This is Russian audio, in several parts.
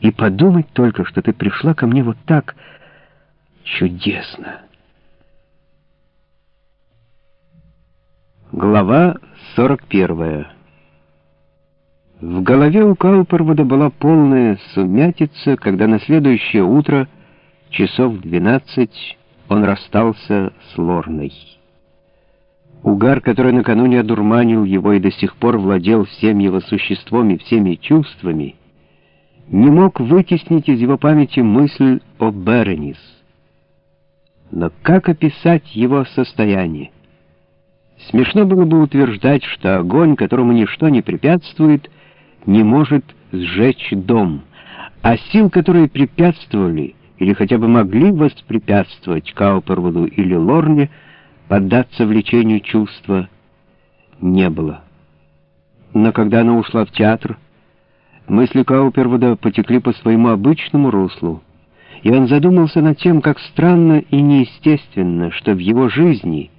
И подумать только, что ты пришла ко мне вот так чудесно. Глава 41 В голове у Каупервуда была полная сумятица, когда на следующее утро, часов двенадцать, он расстался с Лорной. Угар, который накануне одурманил его и до сих пор владел всем его существом и всеми чувствами, не мог вытеснить из его памяти мысль о Беренис. Но как описать его состояние? Смешно было бы утверждать, что огонь, которому ничто не препятствует, не может сжечь дом, а сил, которые препятствовали или хотя бы могли воспрепятствовать Каупервуду или Лорне, поддаться влечению чувства не было. Но когда она ушла в театр, мысли Каупервуда потекли по своему обычному руслу, и он задумался над тем, как странно и неестественно, что в его жизни,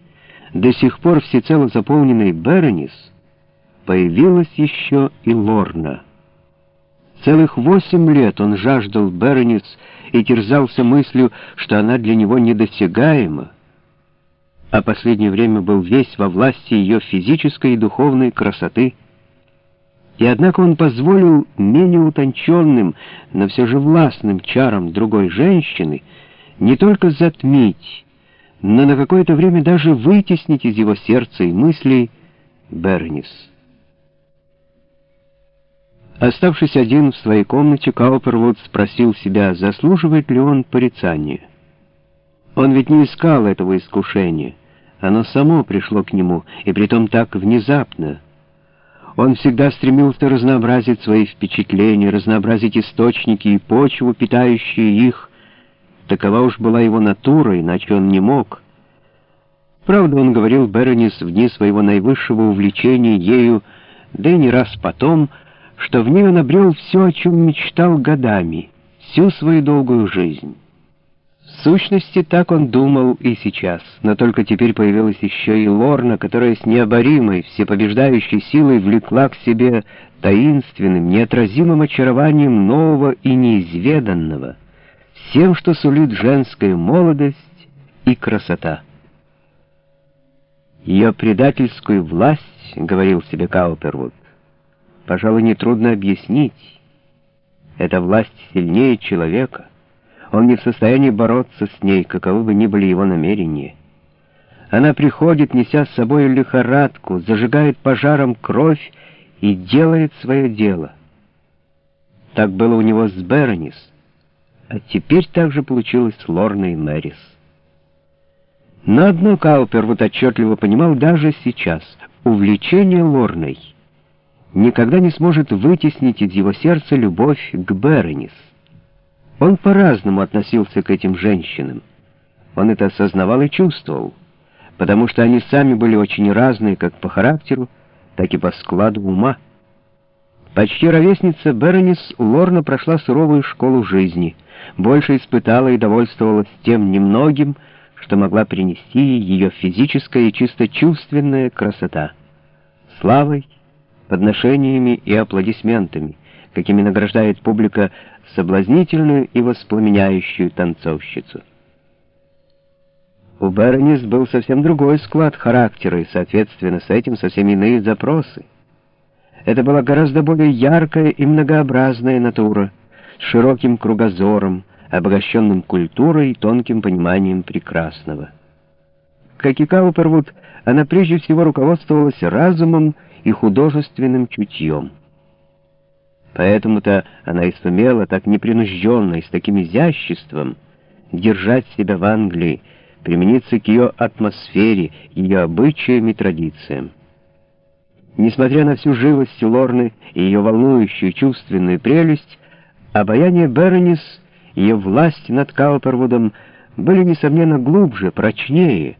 до сих пор всецело заполненной Беронис, появилась еще и Лорна. Целых восемь лет он жаждал Беронис и терзался мыслью, что она для него недосягаема, а последнее время был весь во власти ее физической и духовной красоты. И однако он позволил менее утонченным, но все же властным чарам другой женщины не только затмить, но на какое-то время даже вытеснить из его сердца и мыслей Бернис. Оставшись один в своей комнате, Каупервуд спросил себя, заслуживает ли он порицания. Он ведь не искал этого искушения. Оно само пришло к нему, и притом так внезапно. Он всегда стремился разнообразить свои впечатления, разнообразить источники и почву, питающие их. Такова уж была его натура, иначе он не мог. Правда, он говорил Беронис в дни своего наивысшего увлечения ею, да и не раз потом, что в ней он обрел все, о чем мечтал годами, всю свою долгую жизнь. В сущности, так он думал и сейчас, но только теперь появилась еще и Лорна, которая с необоримой, всепобеждающей силой влекла к себе таинственным, неотразимым очарованием нового и неизведанного, всем, что сулит женская молодость и красота. Ее предательскую власть, — говорил себе Каупервуд, — пожалуй, нетрудно объяснить. Эта власть сильнее человека — он не в состоянии бороться с ней, каковы бы ни были его намерения. Она приходит, неся с собой лихорадку, зажигает пожаром кровь и делает свое дело. Так было у него с Беронис, а теперь так же получилось с Лорной Мэрис. Но одно Каупер вот отчетливо понимал даже сейчас — увлечение Лорной никогда не сможет вытеснить из его сердца любовь к Беронис. Он по-разному относился к этим женщинам. Он это осознавал и чувствовал, потому что они сами были очень разные как по характеру, так и по складу ума. Почти ровесница Беронис Лорна прошла суровую школу жизни, больше испытала и довольствовалась тем немногим, что могла принести ее физическая и чисто чувственная красота. Славой, подношениями и аплодисментами — какими награждает публика соблазнительную и воспламеняющую танцовщицу. У Беронис был совсем другой склад характера, и, соответственно, с этим совсем иные запросы. Это была гораздо более яркая и многообразная натура, с широким кругозором, обогащенным культурой и тонким пониманием прекрасного. Как и Каупервуд, она прежде всего руководствовалась разумом и художественным чутьем. Поэтому-то она и сумела так непринужденно и с таким изяществом держать себя в Англии, примениться к ее атмосфере, ее обычаям и традициям. Несмотря на всю живость Лорны и ее волнующую чувственную прелесть, обаяние Беронис, ее власть над Каупервудом были, несомненно, глубже, прочнее.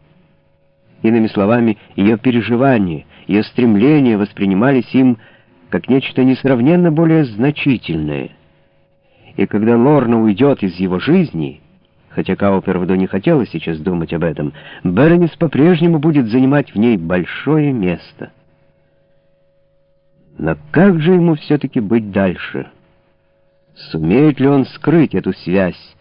Иными словами, ее переживания, ее стремления воспринимались им как нечто несравненно более значительное. И когда Лорна уйдет из его жизни, хотя Каупервуду не хотелось сейчас думать об этом, Беронис по-прежнему будет занимать в ней большое место. Но как же ему все-таки быть дальше? Сумеет ли он скрыть эту связь?